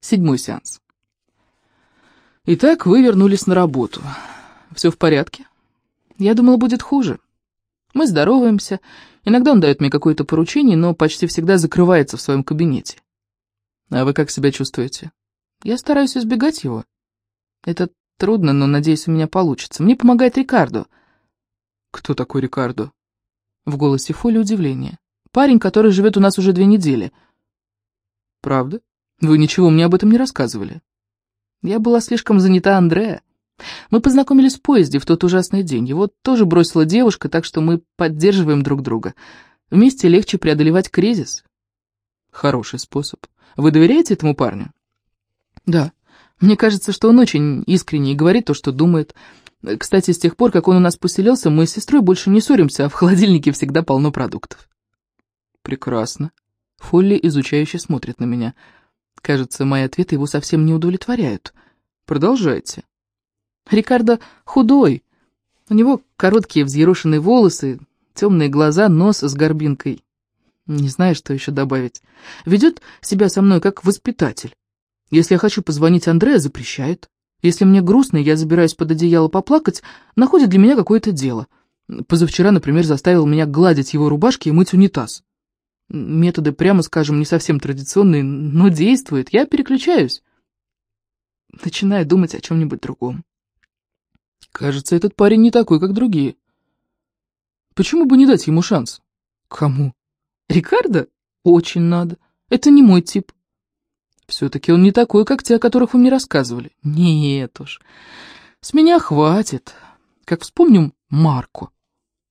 Седьмой сеанс. Итак, вы вернулись на работу. Все в порядке? Я думала, будет хуже. Мы здороваемся. Иногда он дает мне какое-то поручение, но почти всегда закрывается в своем кабинете. А вы как себя чувствуете? Я стараюсь избегать его. Это трудно, но, надеюсь, у меня получится. Мне помогает Рикардо. Кто такой Рикардо? В голосе Фоли удивление. Парень, который живет у нас уже две недели. Правда? Вы ничего мне об этом не рассказывали. Я была слишком занята Андреа. Мы познакомились в поезде в тот ужасный день. Его тоже бросила девушка, так что мы поддерживаем друг друга. Вместе легче преодолевать кризис. Хороший способ. Вы доверяете этому парню? Да. Мне кажется, что он очень искренне и говорит то, что думает. Кстати, с тех пор, как он у нас поселился, мы с сестрой больше не ссоримся, а в холодильнике всегда полно продуктов. Прекрасно. Фолли изучающе смотрит на меня. Кажется, мои ответы его совсем не удовлетворяют. Продолжайте. Рикардо худой. У него короткие взъерошенные волосы, темные глаза, нос с горбинкой. Не знаю, что еще добавить. Ведет себя со мной как воспитатель. Если я хочу позвонить Андреа, запрещает. Если мне грустно, я забираюсь под одеяло поплакать, находит для меня какое-то дело. Позавчера, например, заставил меня гладить его рубашки и мыть унитаз. Методы, прямо скажем, не совсем традиционные, но действуют. Я переключаюсь. Начинаю думать о чем-нибудь другом. Кажется, этот парень не такой, как другие. Почему бы не дать ему шанс? Кому? Рикардо? Очень надо. Это не мой тип. Все-таки он не такой, как те, о которых вы мне рассказывали. Нет уж. С меня хватит. Как вспомним Марку.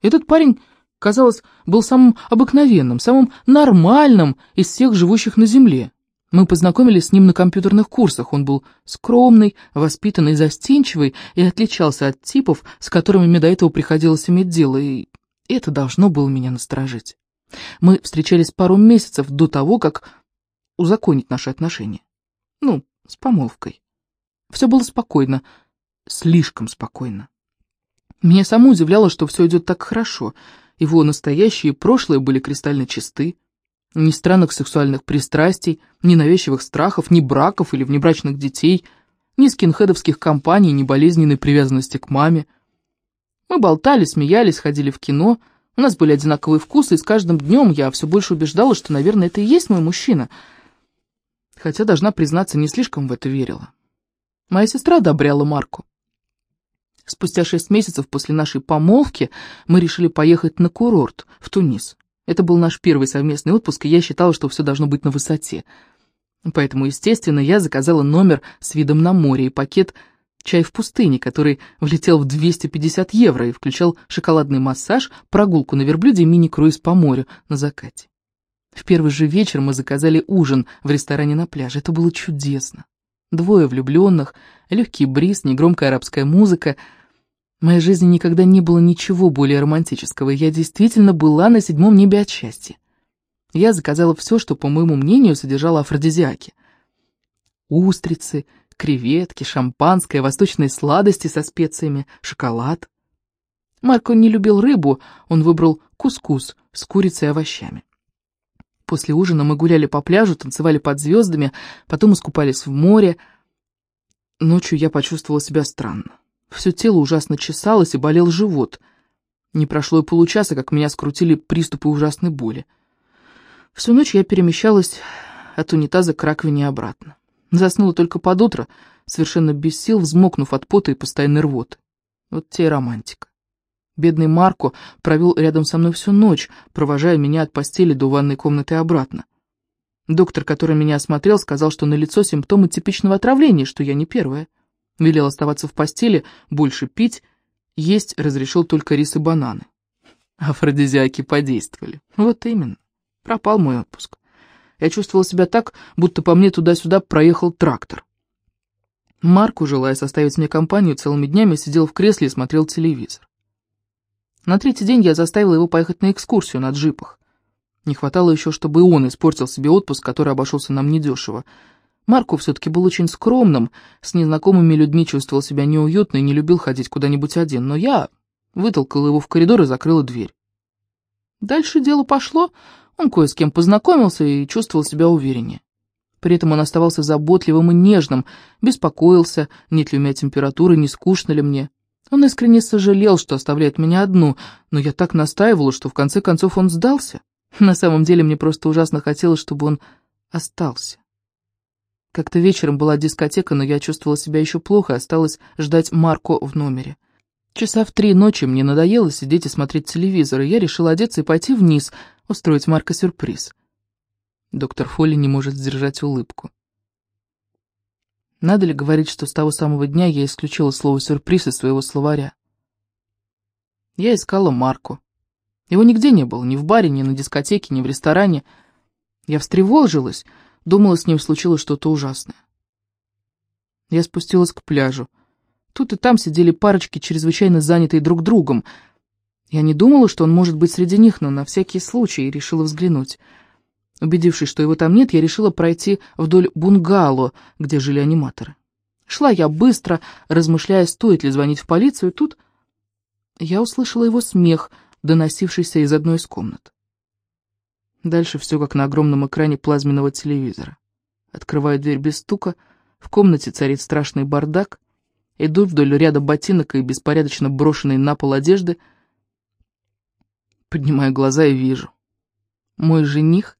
Этот парень казалось, был самым обыкновенным, самым нормальным из всех живущих на Земле. Мы познакомились с ним на компьютерных курсах. Он был скромный, воспитанный, застенчивый и отличался от типов, с которыми мне до этого приходилось иметь дело, и это должно было меня насторожить. Мы встречались пару месяцев до того, как узаконить наши отношения. Ну, с помолвкой. Все было спокойно, слишком спокойно. Меня саму удивляло, что все идет так хорошо — его настоящее и прошлое были кристально чисты. Ни странных сексуальных пристрастий, ни навязчивых страхов, ни браков или внебрачных детей, ни скинхедовских компаний, ни болезненной привязанности к маме. Мы болтали, смеялись, ходили в кино, у нас были одинаковые вкусы, и с каждым днем я все больше убеждалась, что, наверное, это и есть мой мужчина. Хотя, должна признаться, не слишком в это верила. Моя сестра одобряла Марку. Спустя шесть месяцев после нашей помолвки мы решили поехать на курорт, в Тунис. Это был наш первый совместный отпуск, и я считала, что все должно быть на высоте. Поэтому, естественно, я заказала номер с видом на море и пакет «Чай в пустыне», который влетел в 250 евро и включал шоколадный массаж, прогулку на верблюде и мини-круиз по морю на закате. В первый же вечер мы заказали ужин в ресторане на пляже. Это было чудесно. Двое влюбленных, легкий бриз, негромкая арабская музыка — в моей жизни никогда не было ничего более романтического, я действительно была на седьмом небе от счастья. Я заказала все, что, по моему мнению, содержало афродизиаки. Устрицы, креветки, шампанское, восточные сладости со специями, шоколад. Марко не любил рыбу, он выбрал кускус с курицей и овощами. После ужина мы гуляли по пляжу, танцевали под звездами, потом искупались в море. Ночью я почувствовала себя странно. Все тело ужасно чесалось и болел живот. Не прошло и получаса, как меня скрутили приступы ужасной боли. Всю ночь я перемещалась от унитаза к раковине обратно. Заснула только под утро, совершенно без сил, взмокнув от пота и постоянной рвоты. Вот те и романтика. Бедный Марко провел рядом со мной всю ночь, провожая меня от постели до ванной комнаты и обратно. Доктор, который меня осмотрел, сказал, что налицо симптомы типичного отравления, что я не первая. Велел оставаться в постели, больше пить, есть разрешил только рис и бананы. Афродизиаки подействовали. Вот именно. Пропал мой отпуск. Я чувствовал себя так, будто по мне туда-сюда проехал трактор. Марку, желая составить мне компанию, целыми днями сидел в кресле и смотрел телевизор. На третий день я заставила его поехать на экскурсию на джипах. Не хватало еще, чтобы он испортил себе отпуск, который обошелся нам недешево. Марко все-таки был очень скромным, с незнакомыми людьми чувствовал себя неуютно и не любил ходить куда-нибудь один, но я вытолкала его в коридор и закрыла дверь. Дальше дело пошло, он кое с кем познакомился и чувствовал себя увереннее. При этом он оставался заботливым и нежным, беспокоился, нет ли у меня температуры, не скучно ли мне. Он искренне сожалел, что оставляет меня одну, но я так настаивала, что в конце концов он сдался. На самом деле мне просто ужасно хотелось, чтобы он остался. Как-то вечером была дискотека, но я чувствовала себя еще плохо и осталась ждать Марко в номере. Часа в три ночи мне надоело сидеть и смотреть телевизор, и я решила одеться и пойти вниз, устроить Марко сюрприз. Доктор Фолли не может сдержать улыбку. Надо ли говорить, что с того самого дня я исключила слово «сюрприз» из своего словаря? Я искала Марку. Его нигде не было, ни в баре, ни на дискотеке, ни в ресторане. Я встревожилась, думала, с ним случилось что-то ужасное. Я спустилась к пляжу. Тут и там сидели парочки, чрезвычайно занятые друг другом. Я не думала, что он может быть среди них, но на всякий случай решила взглянуть. Убедившись, что его там нет, я решила пройти вдоль бунгало, где жили аниматоры. Шла я быстро, размышляя, стоит ли звонить в полицию, тут я услышала его смех, доносившийся из одной из комнат. Дальше все как на огромном экране плазменного телевизора. Открываю дверь без стука, в комнате царит страшный бардак, иду вдоль ряда ботинок и беспорядочно брошенной на пол одежды, поднимаю глаза и вижу. Мой жених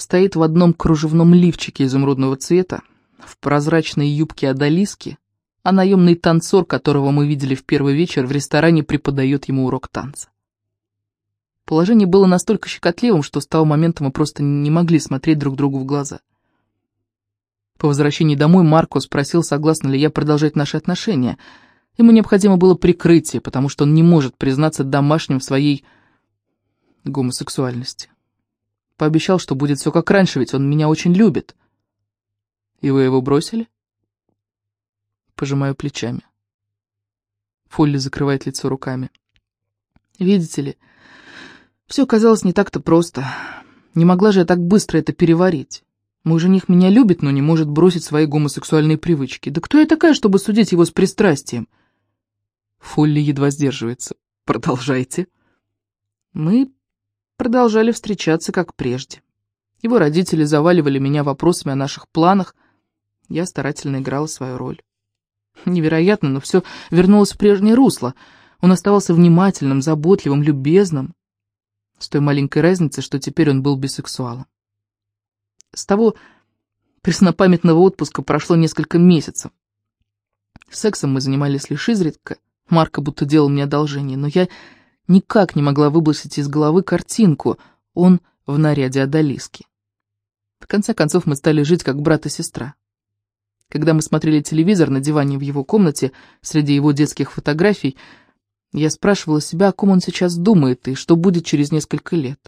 стоит в одном кружевном лифчике изумрудного цвета, в прозрачной юбке одолиски, а наемный танцор, которого мы видели в первый вечер в ресторане, преподает ему урок танца. Положение было настолько щекотливым, что с того момента мы просто не могли смотреть друг другу в глаза. По возвращении домой Марко спросил, согласна ли я продолжать наши отношения. Ему необходимо было прикрытие, потому что он не может признаться домашним в своей гомосексуальности. Пообещал, что будет все как раньше, ведь он меня очень любит. И вы его бросили? Пожимаю плечами. Фолли закрывает лицо руками. Видите ли, все казалось не так-то просто. Не могла же я так быстро это переварить. Мой жених меня любит, но не может бросить свои гомосексуальные привычки. Да кто я такая, чтобы судить его с пристрастием? Фолли едва сдерживается. Продолжайте. Мы продолжали встречаться, как прежде. Его родители заваливали меня вопросами о наших планах. Я старательно играла свою роль. Невероятно, но все вернулось в прежнее русло. Он оставался внимательным, заботливым, любезным. С той маленькой разницей, что теперь он был бисексуалом. С того преснопамятного отпуска прошло несколько месяцев. Сексом мы занимались лишь изредка. Марко будто делал мне одолжение, но я никак не могла выбросить из головы картинку. Он в наряде Адалиски. В конце концов, мы стали жить как брат и сестра. Когда мы смотрели телевизор на диване в его комнате, среди его детских фотографий, я спрашивала себя, о ком он сейчас думает и что будет через несколько лет.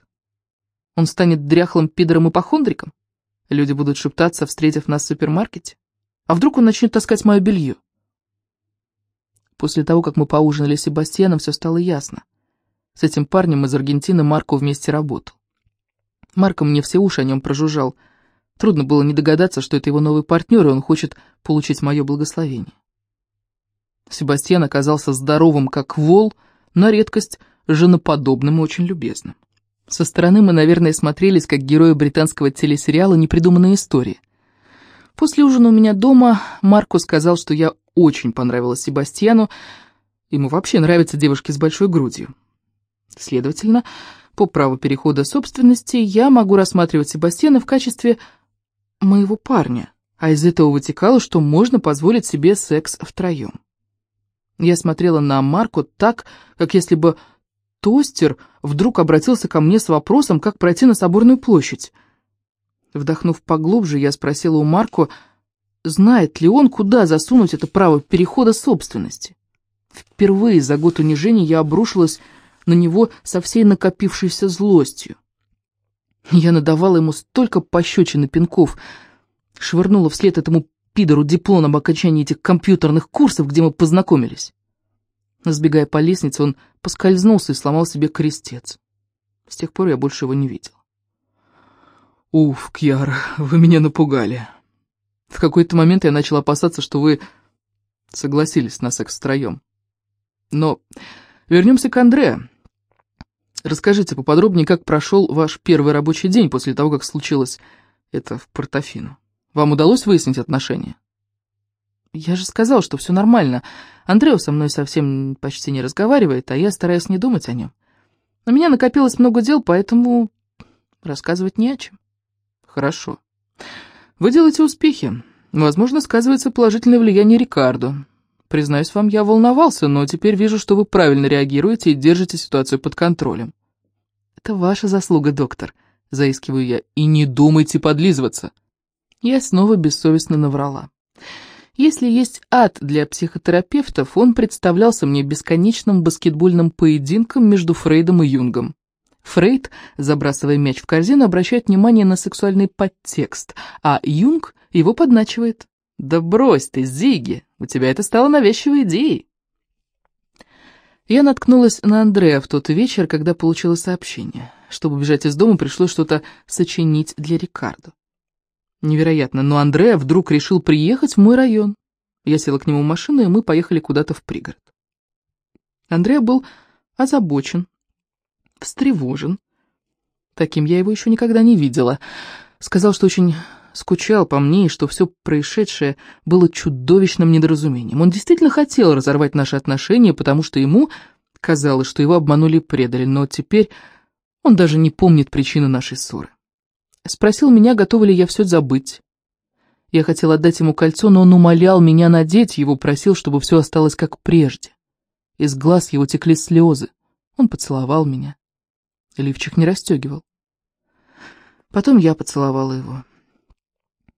Он станет дряхлым пидором-ипохондриком? Люди будут шептаться, встретив нас в супермаркете? А вдруг он начнет таскать мое белье? После того, как мы поужинали с Себастьяном, все стало ясно. С этим парнем из Аргентины Марко вместе работал. Марко мне все уши о нем прожужжал. Трудно было не догадаться, что это его новый партнер, и он хочет получить мое благословение. Себастьян оказался здоровым, как вол, на редкость женоподобным и очень любезным. Со стороны мы, наверное, смотрелись, как герои британского телесериала «Непридуманная история». После ужина у меня дома Марко сказал, что я очень понравилась Себастьяну, ему вообще нравятся девушки с большой грудью. Следовательно, по праву перехода собственности я могу рассматривать Себастьяна в качестве моего парня, а из этого вытекало, что можно позволить себе секс втроем. Я смотрела на Марку так, как если бы тостер вдруг обратился ко мне с вопросом, как пройти на Соборную площадь. Вдохнув поглубже, я спросила у Марку, знает ли он, куда засунуть это право перехода собственности. Впервые за год унижений я обрушилась на него со всей накопившейся злостью. Я надавала ему столько пощечин и пинков, швырнула вслед этому пидору диплом об окончании этих компьютерных курсов, где мы познакомились. Сбегая по лестнице, он поскользнулся и сломал себе крестец. С тех пор я больше его не видел. «Уф, Кьяра, вы меня напугали. В какой-то момент я начал опасаться, что вы согласились на секс втроем. Но вернемся к Андре. Расскажите поподробнее, как прошел ваш первый рабочий день после того, как случилось это в Портофино. Вам удалось выяснить отношения? Я же сказал, что все нормально. Андрео со мной совсем почти не разговаривает, а я стараюсь не думать о нем. У меня накопилось много дел, поэтому рассказывать не о чем. Хорошо. Вы делаете успехи. Возможно, сказывается положительное влияние Рикардо. Признаюсь вам, я волновался, но теперь вижу, что вы правильно реагируете и держите ситуацию под контролем. Это ваша заслуга, доктор, заискиваю я. И не думайте подлизываться. Я снова бессовестно наврала. Если есть ад для психотерапевтов, он представлялся мне бесконечным баскетбольным поединком между Фрейдом и Юнгом. Фрейд, забрасывая мяч в корзину, обращает внимание на сексуальный подтекст, а Юнг его подначивает. «Да брось ты, Зиги, у тебя это стало навязчивой идеей». Я наткнулась на Андрея в тот вечер, когда получила сообщение. Чтобы бежать из дома, пришлось что-то сочинить для Рикардо. Невероятно, но Андреа вдруг решил приехать в мой район. Я села к нему в машину, и мы поехали куда-то в пригород. Андреа был озабочен, встревожен. Таким я его еще никогда не видела. Сказал, что очень скучал по мне, и что все происшедшее было чудовищным недоразумением. Он действительно хотел разорвать наши отношения, потому что ему казалось, что его обманули и предали, но теперь он даже не помнит причины нашей ссоры. Спросил меня, готова ли я все забыть. Я хотел отдать ему кольцо, но он умолял меня надеть его, просил, чтобы все осталось как прежде. Из глаз его текли слезы. Он поцеловал меня. Лифчик не расстегивал. Потом я поцеловала его.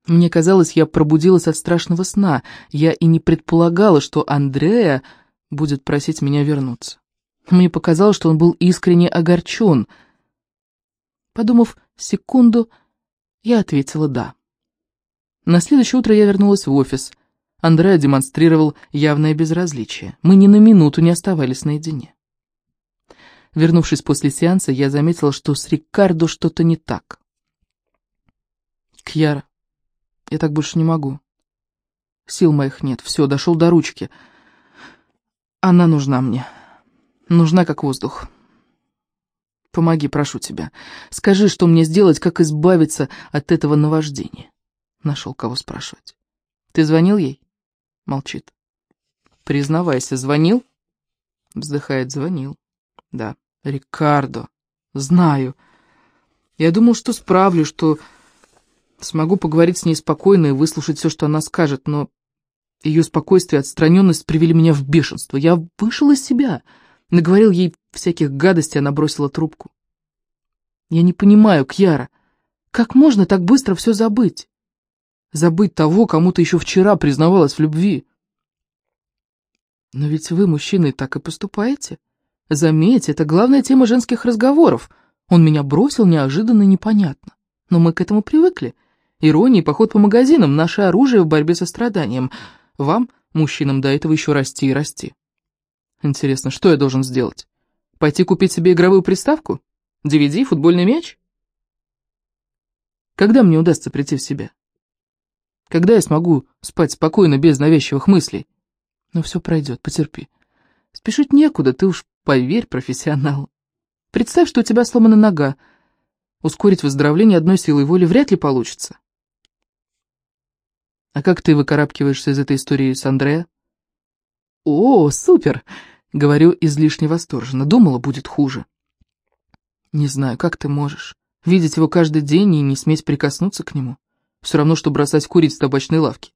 Мне казалось, я пробудилась от страшного сна. Я и не предполагала, что Андрея будет просить меня вернуться. Мне показалось, что он был искренне огорчен. Подумав секунду, я ответила «да». На следующее утро я вернулась в офис. Андреа демонстрировал явное безразличие. Мы ни на минуту не оставались наедине. Вернувшись после сеанса, я заметила, что с Рикардо что-то не так. «Кьяра, я так больше не могу. Сил моих нет, все, дошел до ручки. Она нужна мне. Нужна как воздух. Помоги, прошу тебя. Скажи, что мне сделать, как избавиться от этого наваждения. Нашел кого спрашивать. Ты звонил ей? Молчит. Признавайся, звонил? Вздыхает, звонил. Да, Рикардо. Знаю. Я думал, что справлю, что смогу поговорить с ней спокойно и выслушать все, что она скажет, но ее спокойствие и отстраненность привели меня в бешенство. Я вышел из себя. Наговорил ей всяких гадостей, она бросила трубку. Я не понимаю, Кьяра, как можно так быстро все забыть? Забыть того, кому ты еще вчера признавалась в любви. Но ведь вы, мужчины, так и поступаете. Заметьте, это главная тема женских разговоров. Он меня бросил неожиданно и непонятно. Но мы к этому привыкли. Ирония и поход по магазинам — наше оружие в борьбе со страданием. Вам, мужчинам, до этого еще расти и расти. Интересно, что я должен сделать? Пойти купить себе игровую приставку? DVD, футбольный мяч? Когда мне удастся прийти в себя? Когда я смогу спать спокойно, без навязчивых мыслей? Но все пройдет, потерпи. Спешить некуда, ты уж поверь, профессионал. Представь, что у тебя сломана нога. Ускорить выздоровление одной силой воли вряд ли получится. А как ты выкарабкиваешься из этой истории с Андреа? О, супер! Говорю излишне восторженно. Думала, будет хуже. Не знаю, как ты можешь. Видеть его каждый день и не сметь прикоснуться к нему. Все равно, что бросать курить в табачной лавке.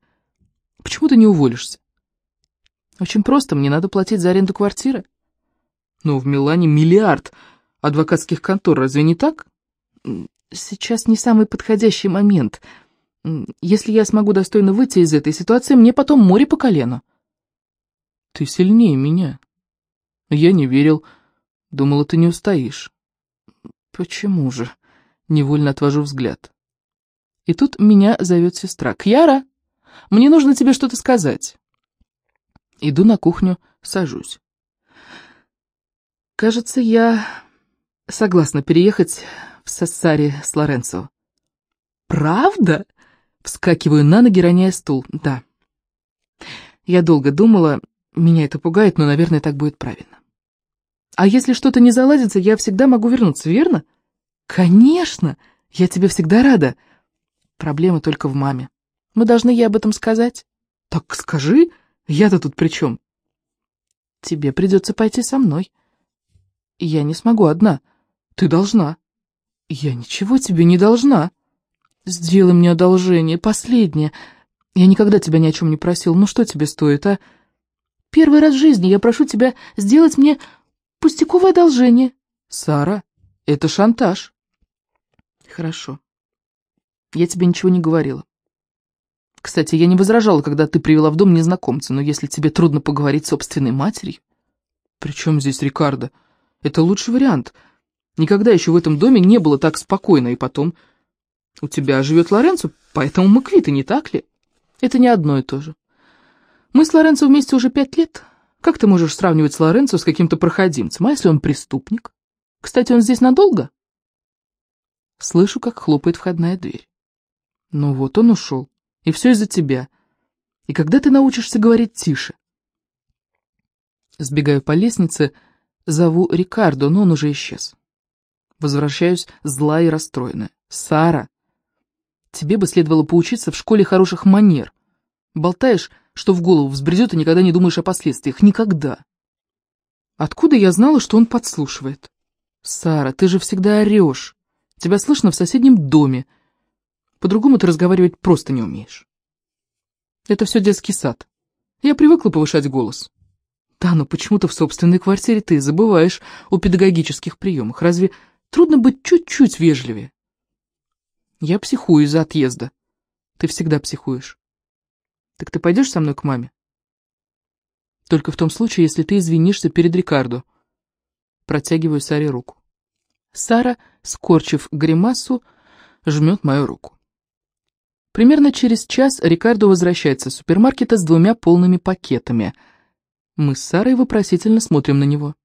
Почему ты не уволишься? Очень просто, мне надо платить за аренду квартиры. Но в Милане миллиард адвокатских контор, разве не так? Сейчас не самый подходящий момент. Если я смогу достойно выйти из этой ситуации, мне потом море по колену. Ты сильнее меня. Я не верил. Думала, ты не устоишь. Почему же? Невольно отвожу взгляд. И тут меня зовет сестра. «Кьяра, мне нужно тебе что-то сказать». Иду на кухню, сажусь. Кажется, я согласна переехать в Сассари с Лоренцо. «Правда?» Вскакиваю на ноги, роняя стул. «Да». Я долго думала, меня это пугает, но, наверное, так будет правильно. А если что-то не заладится, я всегда могу вернуться, верно? Конечно, я тебе всегда рада. Проблема только в маме. Мы должны ей об этом сказать. Так скажи, я-то тут при чем? Тебе придется пойти со мной. Я не смогу одна. Ты должна. Я ничего тебе не должна. Сделай мне одолжение, последнее. Я никогда тебя ни о чем не просил. Ну что тебе стоит, а? Первый раз в жизни я прошу тебя сделать мне пустяковое одолжение. Сара, это шантаж. Хорошо. Я тебе ничего не говорила. Кстати, я не возражала, когда ты привела в дом незнакомца, но если тебе трудно поговорить с собственной матерью... При чем здесь Рикардо? Это лучший вариант. Никогда еще в этом доме не было так спокойно, и потом... У тебя живет Лоренцо, поэтому мы квиты, не так ли? Это не одно и то же. Мы с Лоренцо вместе уже пять лет. Как ты можешь сравнивать с Лоренцо с каким-то проходимцем? А если он преступник? Кстати, он здесь надолго? Слышу, как хлопает входная дверь. Ну вот, он ушел. И все из-за тебя. И когда ты научишься говорить тише? Сбегаю по лестнице, зову Рикардо, но он уже исчез. Возвращаюсь злая и расстроенная. «Сара, тебе бы следовало поучиться в школе хороших манер. Болтаешь, что в голову взбредет, и никогда не думаешь о последствиях. Никогда!» Откуда я знала, что он подслушивает? «Сара, ты же всегда орешь. Тебя слышно в соседнем доме. По-другому ты разговаривать просто не умеешь. Это все детский сад. Я привыкла повышать голос. Да, но почему-то в собственной квартире ты забываешь о педагогических приемах. Разве трудно быть чуть-чуть вежливее? Я психую из-за отъезда. Ты всегда психуешь. Так ты пойдешь со мной к маме? Только в том случае, если ты извинишься перед Рикардо. Протягиваю Саре руку. Сара, скорчив гримасу, жмет мою руку. Примерно через час Рикардо возвращается из супермаркета с двумя полными пакетами. Мы с Сарой вопросительно смотрим на него.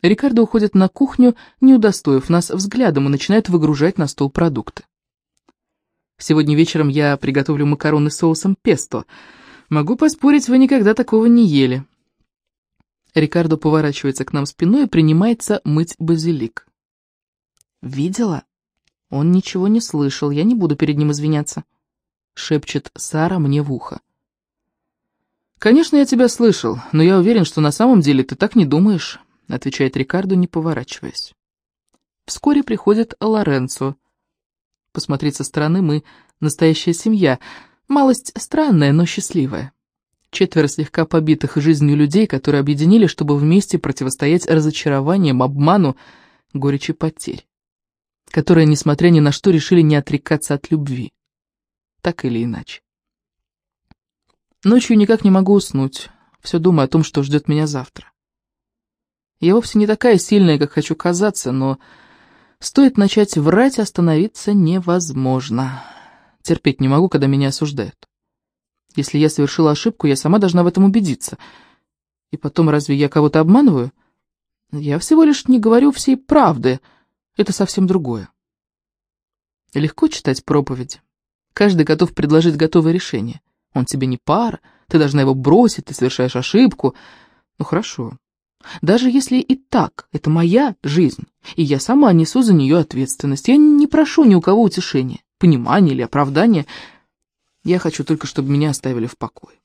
Рикардо уходит на кухню, не удостоив нас взглядом, и начинает выгружать на стол продукты. Сегодня вечером я приготовлю макароны с соусом песто. Могу поспорить, вы никогда такого не ели. Рикардо поворачивается к нам спиной и принимается мыть базилик. «Видела?» Он ничего не слышал, я не буду перед ним извиняться. — шепчет Сара мне в ухо. «Конечно, я тебя слышал, но я уверен, что на самом деле ты так не думаешь», — отвечает Рикардо, не поворачиваясь. Вскоре приходит Лоренцо. Посмотреть со стороны мы настоящая семья, малость странная, но счастливая. Четверо слегка побитых жизнью людей, которые объединили, чтобы вместе противостоять разочарованиям, обману, горечи потерь. Которые, несмотря ни на что, решили не отрекаться от любви так или иначе. Ночью никак не могу уснуть, все думаю о том, что ждет меня завтра. Я вовсе не такая сильная, как хочу казаться, но стоит начать врать, остановиться невозможно. Терпеть не могу, когда меня осуждают. Если я совершила ошибку, я сама должна в этом убедиться. И потом, разве я кого-то обманываю? Я всего лишь не говорю всей правды. Это совсем другое. Легко читать проповеди. Каждый готов предложить готовое решение. Он тебе не пара, ты должна его бросить, ты совершаешь ошибку. Ну хорошо. Даже если и так, это моя жизнь, и я сама несу за нее ответственность. Я не прошу ни у кого утешения, понимания или оправдания. Я хочу только, чтобы меня оставили в покое.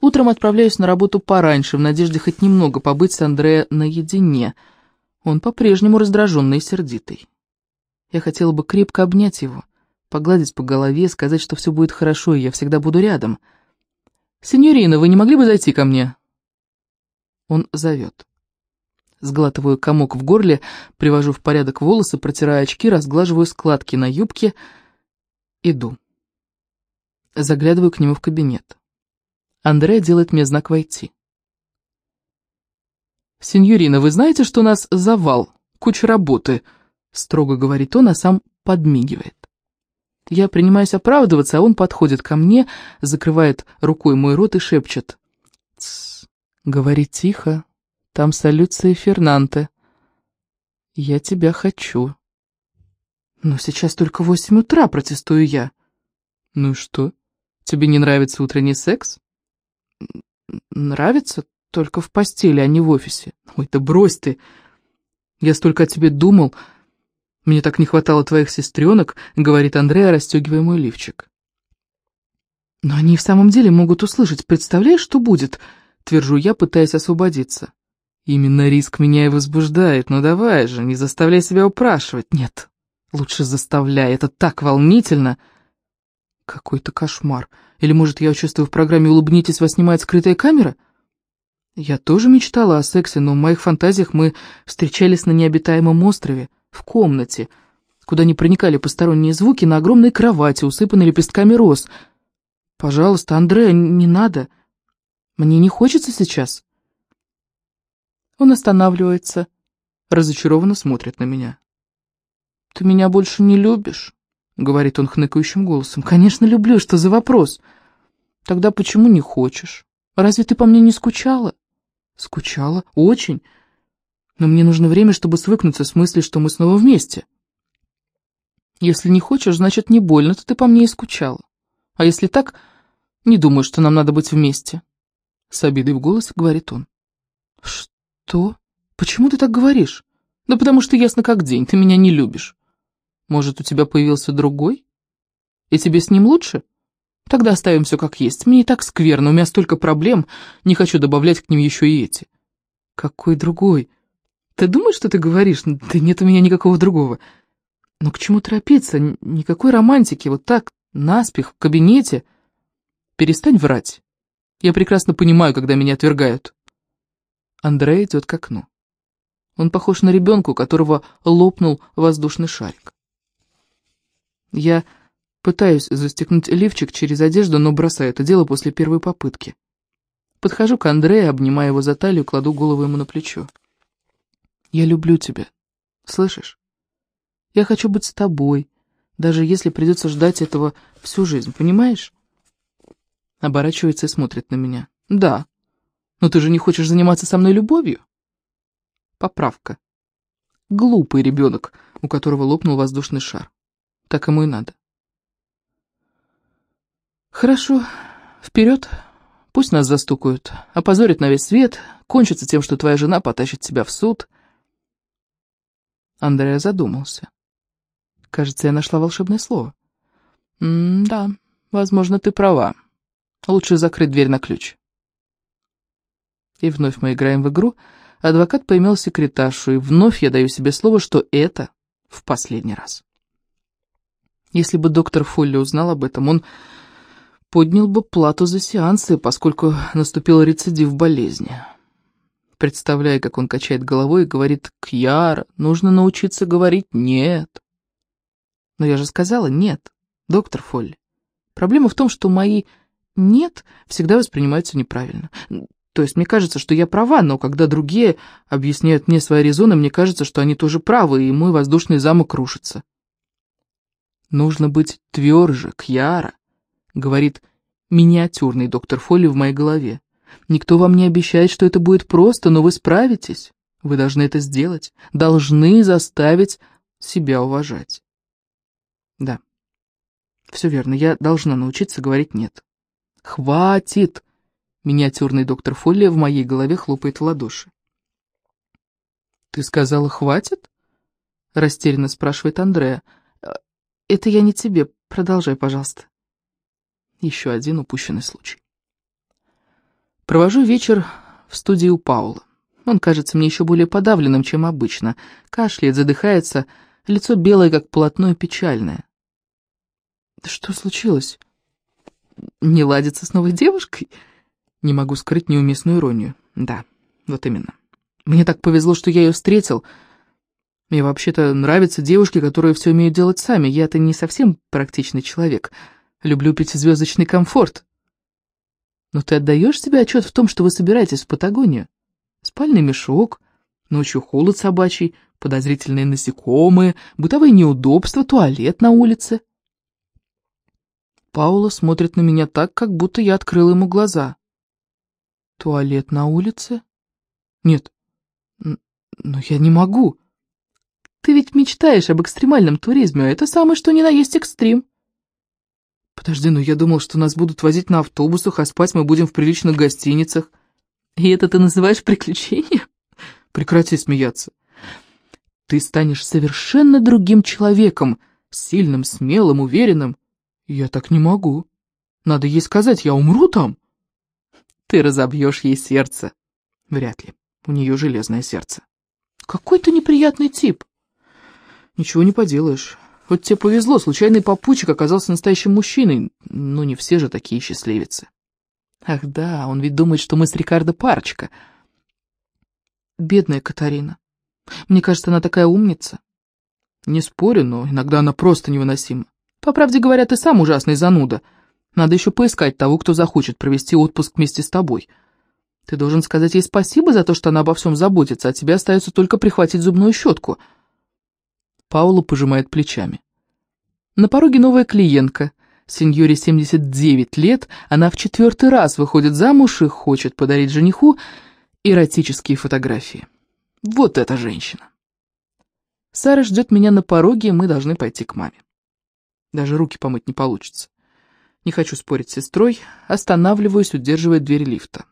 Утром отправляюсь на работу пораньше, в надежде хоть немного побыть с Андреа наедине. Он по-прежнему раздраженный и сердитый. Я хотела бы крепко обнять его, погладить по голове, сказать, что все будет хорошо, и я всегда буду рядом. «Синьорина, вы не могли бы зайти ко мне?» Он зовет. Сглатываю комок в горле, привожу в порядок волосы, протираю очки, разглаживаю складки на юбке. Иду. Заглядываю к нему в кабинет. Андре делает мне знак «Войти». «Синьорина, вы знаете, что у нас завал, куча работы?» Строго говорит он, а сам подмигивает. Я принимаюсь оправдываться, а он подходит ко мне, закрывает рукой мой рот и шепчет. «Тссс, говори тихо, там Салюция Фернанте. Я тебя хочу». «Но сейчас только восемь утра, протестую я». «Ну и что, тебе не нравится утренний секс?» «Нравится, только в постели, а не в офисе». «Ой, да брось ты! Я столько о тебе думал...» «Мне так не хватало твоих сестренок», — говорит Андреа, расстегивая мой лифчик. Но они в самом деле могут услышать. Представляешь, что будет? Твержу я, пытаясь освободиться. Именно риск меня и возбуждает. Ну давай же, не заставляй себя упрашивать. Нет, лучше заставляй. Это так волнительно. Какой-то кошмар. Или, может, я участвую в программе «Улыбнитесь, вас снимает скрытая камера»? Я тоже мечтала о сексе, но в моих фантазиях мы встречались на необитаемом острове, в комнате, куда не проникали посторонние звуки, на огромной кровати, усыпанной лепестками роз. Пожалуйста, Андреа, не надо. Мне не хочется сейчас. Он останавливается, разочарованно смотрит на меня. «Ты меня больше не любишь?» — говорит он хныкающим голосом. «Конечно, люблю. Что за вопрос?» «Тогда почему не хочешь? Разве ты по мне не скучала?» «Скучала? Очень. Но мне нужно время, чтобы свыкнуться с мыслью, что мы снова вместе». «Если не хочешь, значит, не больно, то ты по мне и скучала. А если так, не думаю, что нам надо быть вместе». С обидой в голосе говорит он. «Что? Почему ты так говоришь?» «Да потому что ясно как день, ты меня не любишь. Может, у тебя появился другой? И тебе с ним лучше? Тогда оставим все как есть. Мне и так скверно, у меня столько проблем, не хочу добавлять к ним еще и эти». «Какой другой? Ты думаешь, что ты говоришь? Да нет у меня никакого другого. Но к чему торопиться? Никакой романтики, вот так, наспех, в кабинете. Перестань врать. Я прекрасно понимаю, когда меня отвергают. Андрей идет к окну. Он похож на ребенка, у которого лопнул воздушный шарик. Я пытаюсь застегнуть лифчик через одежду, но бросаю это дело после первой попытки. Подхожу к Андрею, обнимаю его за талию, кладу голову ему на плечо. «Я люблю тебя. Слышишь? Я хочу быть с тобой, даже если придется ждать этого всю жизнь, понимаешь?» Оборачивается и смотрит на меня. «Да. Но ты же не хочешь заниматься со мной любовью?» Поправка. Глупый ребенок, у которого лопнул воздушный шар. Так ему и надо. Хорошо, вперед. Пусть нас застукают, опозорят на весь свет, кончится тем, что твоя жена потащит тебя в суд. Андрея задумался. Кажется, я нашла волшебное слово. Да, возможно, ты права. Лучше закрыть дверь на ключ. И вновь мы играем в игру. Адвокат поимел секретаршу, и вновь я даю себе слово, что это в последний раз. Если бы доктор Фолли узнал об этом, он поднял бы плату за сеансы, поскольку наступил рецидив болезни. Представляя, как он качает головой и говорит «Кьяра, нужно научиться говорить «нет». Но я же сказала «нет», доктор Фолли. Проблема в том, что мои «нет» всегда воспринимаются неправильно. То есть мне кажется, что я права, но когда другие объясняют мне свои резоны, мне кажется, что они тоже правы, и мой воздушный замок рушится. «Нужно быть тверже, Кьяра», — говорит миниатюрный доктор Фолли в моей голове. «Никто вам не обещает, что это будет просто, но вы справитесь. Вы должны это сделать, должны заставить себя уважать». Да, все верно, я должна научиться говорить «нет». «Хватит!» Миниатюрный доктор Фолли в моей голове хлопает в ладоши. «Ты сказала, хватит?» Растерянно спрашивает Андрея. «Э, «Это я не тебе. Продолжай, пожалуйста». Еще один упущенный случай. Провожу вечер в студии у Паула. Он кажется мне еще более подавленным, чем обычно. Кашляет, задыхается, лицо белое, как полотно, и печальное. «Что случилось?» «Не ладится с новой девушкой?» Не могу скрыть неуместную иронию. Да, вот именно. Мне так повезло, что я ее встретил. Мне вообще-то нравятся девушки, которые все умеют делать сами. Я-то не совсем практичный человек. Люблю пятизвездочный комфорт. Но ты отдаешь себе отчет в том, что вы собираетесь в Патагонию? Спальный мешок, ночью холод собачий, подозрительные насекомые, бытовые неудобства, туалет на улице. Паула смотрит на меня так, как будто я открыл ему глаза. Туалет на улице? Нет, но я не могу. Ты ведь мечтаешь об экстремальном туризме, а это самое что ни на есть экстрим. Подожди, ну я думал, что нас будут возить на автобусах, а спать мы будем в приличных гостиницах. И это ты называешь приключением? Прекрати смеяться. Ты станешь совершенно другим человеком, сильным, смелым, уверенным. Я так не могу. Надо ей сказать, я умру там. Ты разобьешь ей сердце. Вряд ли. У нее железное сердце. Какой ты неприятный тип. Ничего не поделаешь. Вот тебе повезло, случайный попутчик оказался настоящим мужчиной. Но не все же такие счастливицы. Ах да, он ведь думает, что мы с Рикардо парочка. Бедная Катарина. Мне кажется, она такая умница. Не спорю, но иногда она просто невыносима. По правде говоря, ты сам ужасный зануда. Надо еще поискать того, кто захочет провести отпуск вместе с тобой. Ты должен сказать ей спасибо за то, что она обо всем заботится, а тебе остается только прихватить зубную щетку. Паула пожимает плечами. На пороге новая клиентка. Сеньоре 79 лет, она в четвертый раз выходит замуж и хочет подарить жениху эротические фотографии. Вот эта женщина. Сара ждет меня на пороге, и мы должны пойти к маме. Даже руки помыть не получится. Не хочу спорить с сестрой, останавливаюсь, удерживая дверь лифта.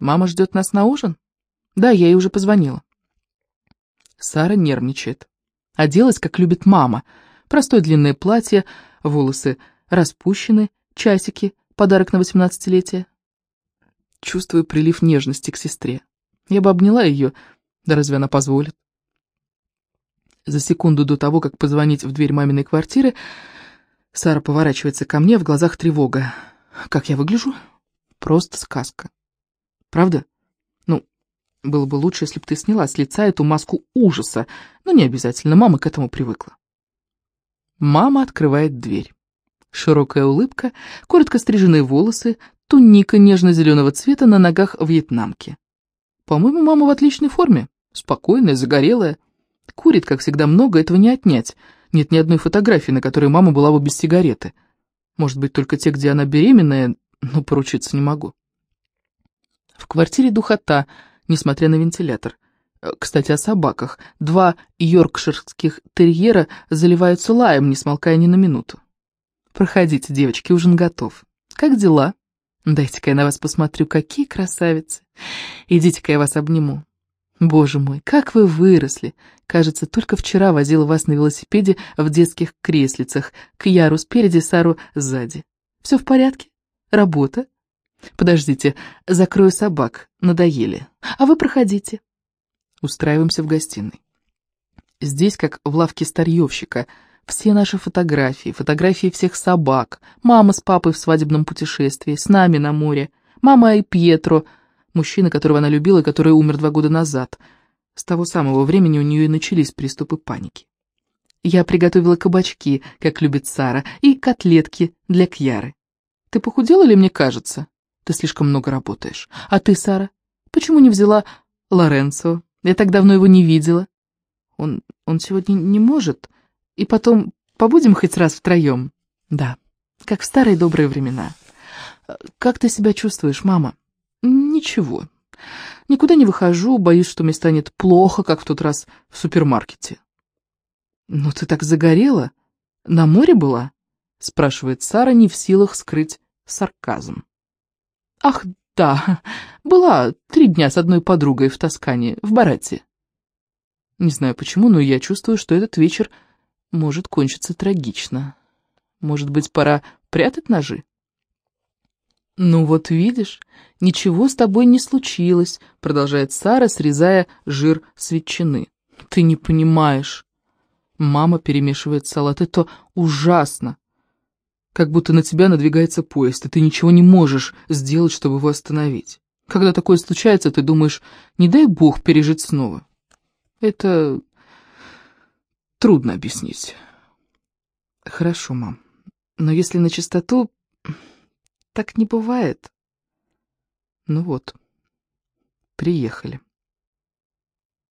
Мама ждет нас на ужин? Да, я ей уже позвонила. Сара нервничает. Оделась, как любит мама. Простое длинное платье, волосы распущены, часики, подарок на восемнадцатилетие. Чувствую прилив нежности к сестре. Я бы обняла ее, да разве она позволит? За секунду до того, как позвонить в дверь маминой квартиры, Сара поворачивается ко мне, в глазах тревога. Как я выгляжу? Просто сказка. Правда? Ну, было бы лучше, если бы ты сняла с лица эту маску ужаса, но не обязательно, мама к этому привыкла. Мама открывает дверь. Широкая улыбка, коротко стриженные волосы, туника нежно-зеленого цвета на ногах вьетнамки. По-моему, мама в отличной форме, спокойная, загорелая. Курит, как всегда, много, этого не отнять. Нет ни одной фотографии, на которой мама была бы без сигареты. Может быть, только те, где она беременная, но поручиться не могу. В квартире духота, несмотря на вентилятор. Э, кстати, о собаках. Два йоркширских терьера заливаются лаем, не смолкая ни на минуту. Проходите, девочки, ужин готов. Как дела? Дайте-ка я на вас посмотрю, какие красавицы. Идите-ка я вас обниму. Боже мой, как вы выросли. Кажется, только вчера возила вас на велосипеде в детских креслицах, к Яру спереди, Сару сзади. Все в порядке? Работа? Подождите, закрою собак, надоели. А вы проходите. Устраиваемся в гостиной. Здесь, как в лавке старьевщика, все наши фотографии, фотографии всех собак, мама с папой в свадебном путешествии, с нами на море, мама и Пьетро, мужчина, которого она любила который умер два года назад. С того самого времени у нее и начались приступы паники. Я приготовила кабачки, как любит Сара, и котлетки для Кьяры. Ты похудела или мне кажется? Ты слишком много работаешь. А ты, Сара, почему не взяла Лоренцо? Я так давно его не видела. Он, он сегодня не может. И потом побудем хоть раз втроем. Да, как в старые добрые времена. Как ты себя чувствуешь, мама? Ничего. Никуда не выхожу, боюсь, что мне станет плохо, как в тот раз в супермаркете. Но ты так загорела? На море была? Спрашивает Сара, не в силах скрыть сарказм. Ах, да, была три дня с одной подругой в Тоскане, в Барате. Не знаю почему, но я чувствую, что этот вечер может кончиться трагично. Может быть, пора прятать ножи? «Ну вот видишь, ничего с тобой не случилось», — продолжает Сара, срезая жир с ветчины. «Ты не понимаешь». Мама перемешивает салат. «Это ужасно как будто на тебя надвигается поезд, и ты ничего не можешь сделать, чтобы его остановить. Когда такое случается, ты думаешь, не дай бог пережить снова. Это трудно объяснить. Хорошо, мам, но если на чистоту, так не бывает. Ну вот, приехали.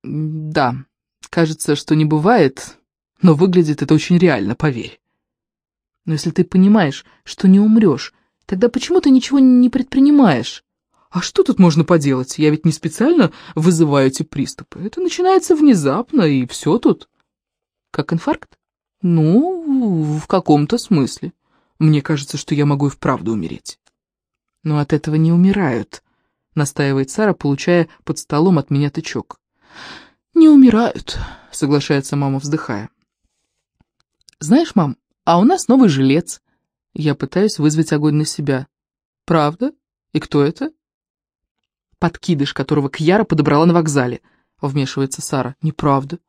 Да, кажется, что не бывает, но выглядит это очень реально, поверь. Но если ты понимаешь, что не умрешь, тогда почему ты ничего не предпринимаешь? А что тут можно поделать? Я ведь не специально вызываю эти приступы. Это начинается внезапно, и все тут. Как инфаркт? Ну, в каком-то смысле. Мне кажется, что я могу и вправду умереть. Но от этого не умирают, настаивает Сара, получая под столом от меня тычок. Не умирают, соглашается мама, вздыхая. Знаешь, мам, а у нас новый жилец. Я пытаюсь вызвать огонь на себя. Правда? И кто это? Подкидыш, которого Кьяра подобрала на вокзале, вмешивается Сара. Неправда.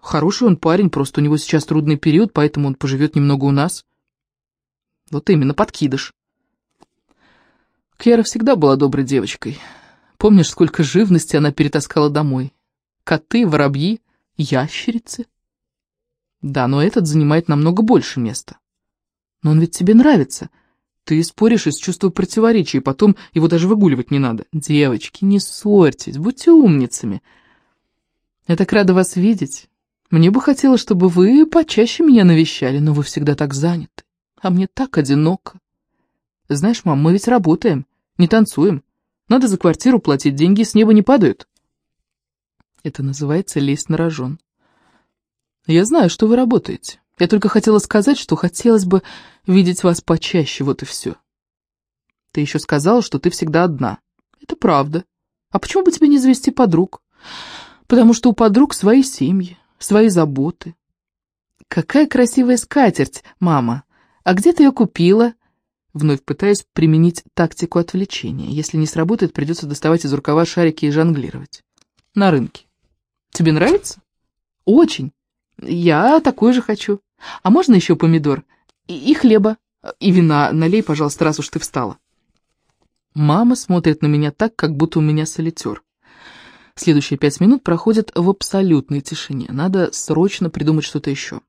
Хороший он парень, просто у него сейчас трудный период, поэтому он поживет немного у нас. Вот именно, подкидыш. Кьяра всегда была доброй девочкой. Помнишь, сколько живности она перетаскала домой? Коты, воробьи, ящерицы. Да, но этот занимает намного больше места. Но он ведь тебе нравится. Ты споришь из чувства противоречия, и потом его даже выгуливать не надо. Девочки, не ссорьтесь, будьте умницами. Я так рада вас видеть. Мне бы хотелось, чтобы вы почаще меня навещали, но вы всегда так заняты. А мне так одиноко. Знаешь, мам, мы ведь работаем, не танцуем. Надо за квартиру платить, деньги с неба не падают. Это называется лезть на рожон. Я знаю, что вы работаете. Я только хотела сказать, что хотелось бы видеть вас почаще, вот и все. Ты еще сказала, что ты всегда одна. Это правда. А почему бы тебе не завести подруг? Потому что у подруг свои семьи, свои заботы. Какая красивая скатерть, мама. А где ты ее купила? Вновь пытаюсь применить тактику отвлечения. Если не сработает, придется доставать из рукава шарики и жонглировать. На рынке. Тебе нравится? Очень. Я такой же хочу. А можно еще помидор? И, и хлеба. И вина. Налей, пожалуйста, раз уж ты встала. Мама смотрит на меня так, как будто у меня солитер. Следующие пять минут проходят в абсолютной тишине. Надо срочно придумать что-то еще.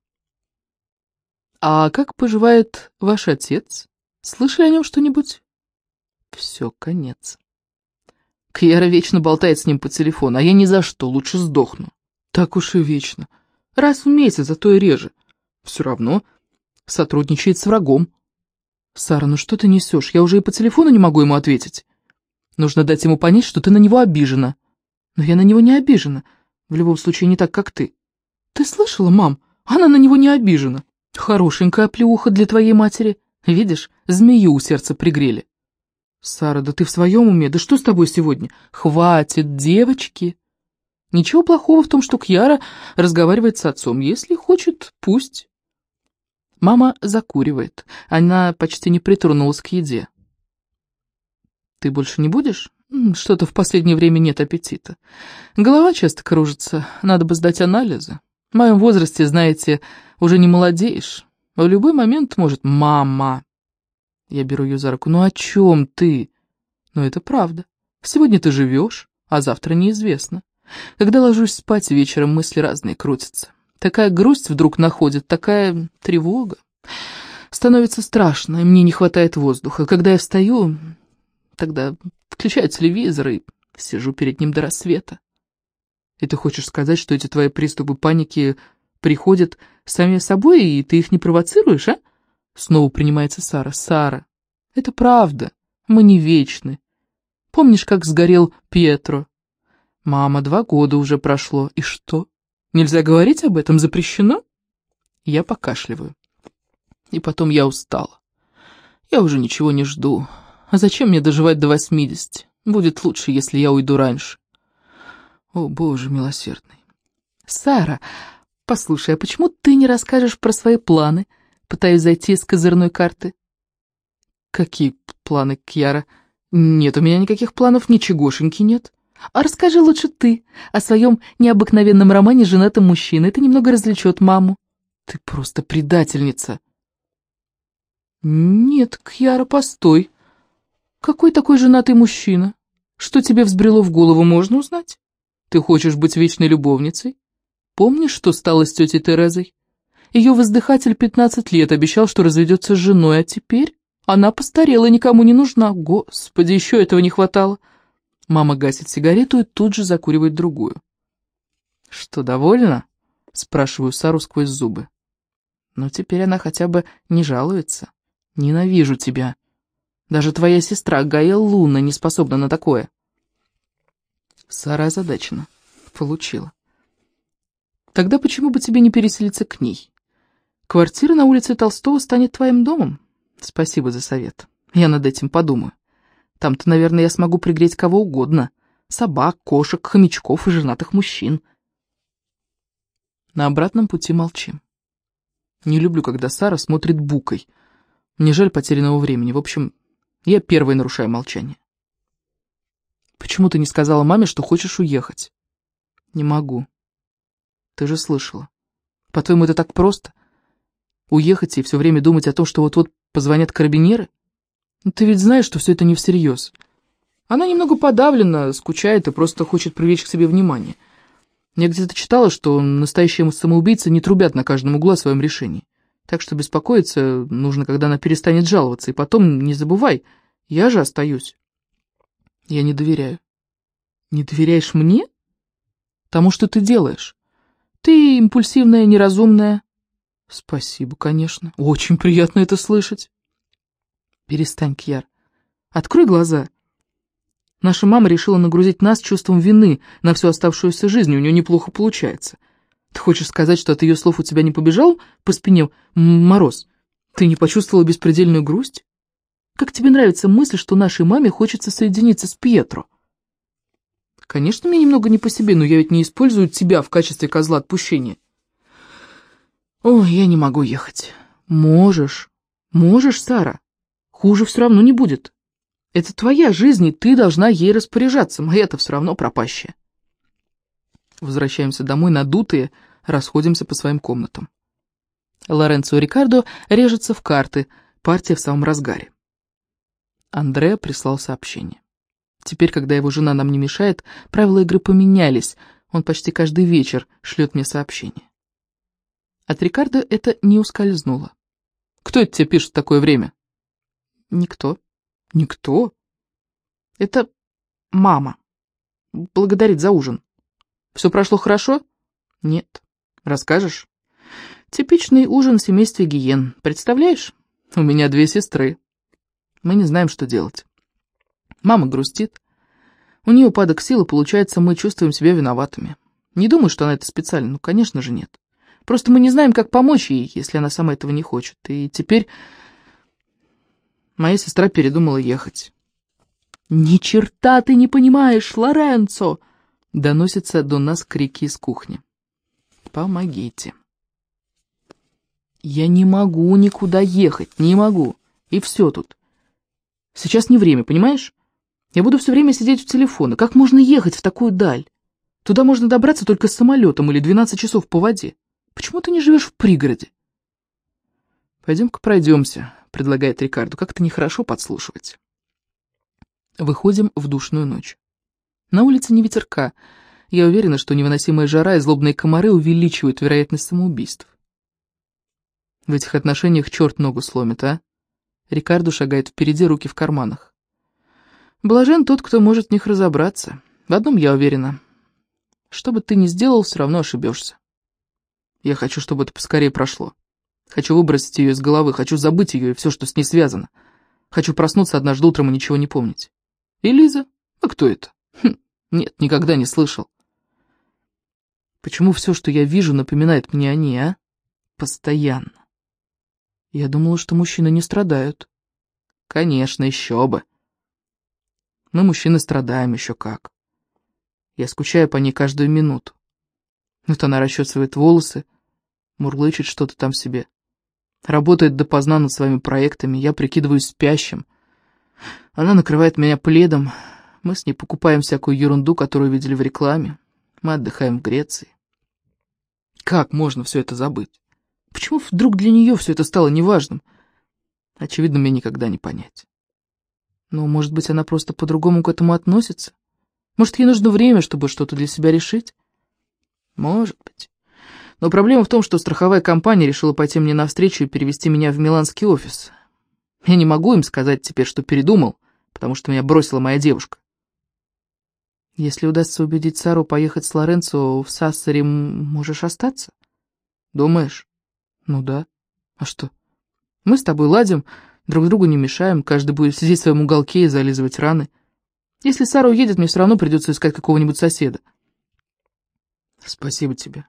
«А как поживает ваш отец? Слышали о нем что-нибудь?» Все, конец. Кьяра вечно болтает с ним по телефону, а я ни за что, лучше сдохну. Так уж и вечно. Раз в месяц, а то и реже. Все равно сотрудничает с врагом. Сара, ну что ты несешь? Я уже и по телефону не могу ему ответить. Нужно дать ему понять, что ты на него обижена. Но я на него не обижена. В любом случае, не так, как ты. Ты слышала, мам? Она на него не обижена. Хорошенькая плюха для твоей матери. Видишь, змею у сердца пригрели. Сара, да ты в своем уме? Да что с тобой сегодня? Хватит, девочки. Ничего плохого в том, что Кьяра разговаривает с отцом. Если хочет, пусть. Мама закуривает. Она почти не притронулась к еде. Ты больше не будешь? Что-то в последнее время нет аппетита. Голова часто кружится, надо бы сдать анализы. В моем возрасте, знаете, уже не молодеешь. В любой момент может «мама». Я беру ее за руку. «Ну о чем ты?» «Ну это правда. Сегодня ты живешь, а завтра неизвестно. Когда ложусь спать вечером, мысли разные крутятся. Такая грусть вдруг находит, такая тревога. Становится страшно, и мне не хватает воздуха. Когда я встаю, тогда включаю телевизор и сижу перед ним до рассвета. Ты хочешь сказать, что эти твои приступы паники приходят сами собой, и ты их не провоцируешь, а? Снова принимается Сара. Сара, это правда, мы не вечны. Помнишь, как сгорел Пьетро? «Мама, два года уже прошло. И что? Нельзя говорить об этом? Запрещено?» Я покашливаю. И потом я устала. Я уже ничего не жду. А зачем мне доживать до восьмидесяти? Будет лучше, если я уйду раньше. О, Боже милосердный. Сара, послушай, а почему ты не расскажешь про свои планы? Пытаюсь зайти с козырной карты. Какие планы, Кьяра? Нет у меня никаких планов, ничегошеньки нет. А расскажи лучше ты о своем необыкновенном романе с женатым мужчиной. Это немного развлечет маму. Ты просто предательница. Нет, Кьяра, постой. Какой такой женатый мужчина? Что тебе взбрело в голову, можно узнать? Ты хочешь быть вечной любовницей? Помнишь, что стало с тетей Терезой? Ее воздыхатель пятнадцать лет обещал, что разведется с женой, а теперь она постарела никому не нужна. Господи, еще этого не хватало. Мама гасит сигарету и тут же закуривает другую. «Что, довольна?» — спрашиваю Сару сквозь зубы. Но теперь она хотя бы не жалуется. «Ненавижу тебя. Даже твоя сестра Гая Луна не способна на такое». Сара озадачена. Получила. «Тогда почему бы тебе не переселиться к ней? Квартира на улице Толстого станет твоим домом. Спасибо за совет. Я над этим подумаю». Там-то, наверное, я смогу пригреть кого угодно. Собак, кошек, хомячков и женатых мужчин. На обратном пути молчим. Не люблю, когда Сара смотрит букой. Мне жаль потерянного времени. В общем, я первой нарушаю молчание. Почему ты не сказала маме, что хочешь уехать? Не могу. Ты же слышала. По-твоему, это так просто? Уехать и все время думать о том, что вот-вот позвонят карабинеры? Ну, ты ведь знаешь, что все это не всерьез. Она немного подавлена, скучает и просто хочет привлечь к себе внимание. Я где-то читала, что настоящие самоубийцы не трубят на каждом углу о своем решении. Так что беспокоиться нужно, когда она перестанет жаловаться. И потом, не забывай, я же остаюсь. Я не доверяю. Не доверяешь мне? Тому, что ты делаешь. Ты импульсивная, неразумная. Спасибо, конечно. Очень приятно это слышать. Перестань, Кьяр. Открой глаза. Наша мама решила нагрузить нас чувством вины на всю оставшуюся жизнь, у нее неплохо получается. Ты хочешь сказать, что от ее слов у тебя не побежал по спине мороз? Ты не почувствовала беспредельную грусть? Как тебе нравится мысль, что нашей маме хочется соединиться с Пьетро? Конечно, мне немного не по себе, но я ведь не использую тебя в качестве козла отпущения. Ой, я не могу ехать. Можешь. Можешь, Сара. Хуже все равно не будет. Это твоя жизнь, и ты должна ей распоряжаться. Моя-то все равно пропащая. Возвращаемся домой надутые, расходимся по своим комнатам. Лоренцо и Рикардо режутся в карты, партия в самом разгаре. Андре прислал сообщение. Теперь, когда его жена нам не мешает, правила игры поменялись. Он почти каждый вечер шлет мне сообщение. От Рикардо это не ускользнуло. «Кто это тебе пишет в такое время?» «Никто». «Никто?» «Это мама. Благодарит за ужин. Все прошло хорошо?» «Нет». «Расскажешь?» «Типичный ужин в семействе гиен. Представляешь? У меня две сестры. Мы не знаем, что делать. Мама грустит. У нее упадок силы, получается, мы чувствуем себя виноватыми. Не думаю, что она это специально, ну, конечно же, нет. Просто мы не знаем, как помочь ей, если она сама этого не хочет. И теперь моя сестра передумала ехать. «Ни черта ты не понимаешь, Лоренцо!» Доносятся до нас крики из кухни. «Помогите!» «Я не могу никуда ехать, не могу. И все тут. Сейчас не время, понимаешь? Я буду все время сидеть в телефоне. Как можно ехать в такую даль? Туда можно добраться только самолетом или 12 часов по воде. Почему ты не живешь в пригороде? Пойдем-ка пройдемся, предлагает Рикардо. Как-то нехорошо подслушивать. Выходим в душную ночь. На улице не ветерка. Я уверена, что невыносимая жара и злобные комары увеличивают вероятность самоубийств. В этих отношениях черт ногу сломит, а? Рикардо шагает впереди, руки в карманах. Блажен тот, кто может в них разобраться. В одном я уверена. Что бы ты ни сделал, все равно ошибешься. Я хочу, чтобы это поскорее прошло. Хочу выбросить ее из головы, хочу забыть ее и все, что с ней связано. Хочу проснуться однажды утром и ничего не помнить. И Лиза? А кто это? Хм, нет, никогда не слышал. Почему все, что я вижу, напоминает мне о ней, а? Постоянно. Я думала, что мужчины не страдают. Конечно, еще бы. Мы, мужчины, страдаем еще как. Я скучаю по ней каждую минуту. Вот она расчесывает волосы, мурлычет что-то там себе. Работает допоздна над своими проектами, я прикидываюсь спящим. Она накрывает меня пледом, мы с ней покупаем всякую ерунду, которую видели в рекламе. Мы отдыхаем в Греции. Как можно все это забыть? Почему вдруг для нее все это стало неважным? Очевидно, мне никогда не понять. Но, может быть, она просто по-другому к этому относится? Может, ей нужно время, чтобы что-то для себя решить? Может быть. Но проблема в том, что страховая компания решила пойти мне навстречу и перевести меня в миланский офис. Я не могу им сказать теперь, что передумал, потому что меня бросила моя девушка. Если удастся убедить Сару поехать с Лоренцо в Сассаре, можешь остаться? Думаешь? Ну да. А что? Мы с тобой ладим, Друг другу не мешаем, каждый будет сидеть в своем уголке и зализывать раны. Если Сара уедет, мне все равно придется искать какого-нибудь соседа. Спасибо тебе.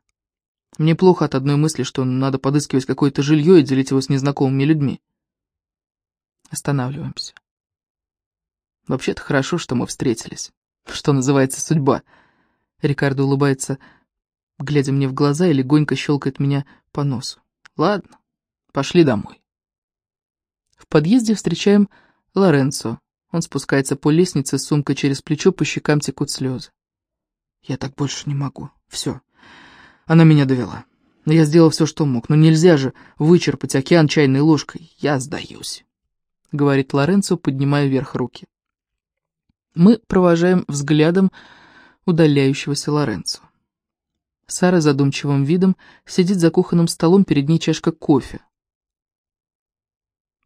Мне плохо от одной мысли, что надо подыскивать какое-то жилье и делить его с незнакомыми людьми. Останавливаемся. Вообще-то хорошо, что мы встретились. Что называется судьба. Рикардо улыбается, глядя мне в глаза и легонько щелкает меня по носу. Ладно, пошли домой В подъезде встречаем Лоренцо. Он спускается по лестнице с сумкой через плечо, по щекам текут слезы. Я так больше не могу. Все. Она меня довела. Я сделал все, что мог, но нельзя же вычерпать океан чайной ложкой. Я сдаюсь, — говорит Лоренцо, поднимая вверх руки. Мы провожаем взглядом удаляющегося Лоренцо. Сара задумчивым видом сидит за кухонным столом, перед ней чашка кофе.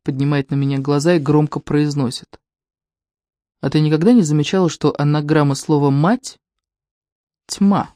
Поднимает на меня глаза и громко произносит. А ты никогда не замечала, что анаграмма слова «мать» — тьма?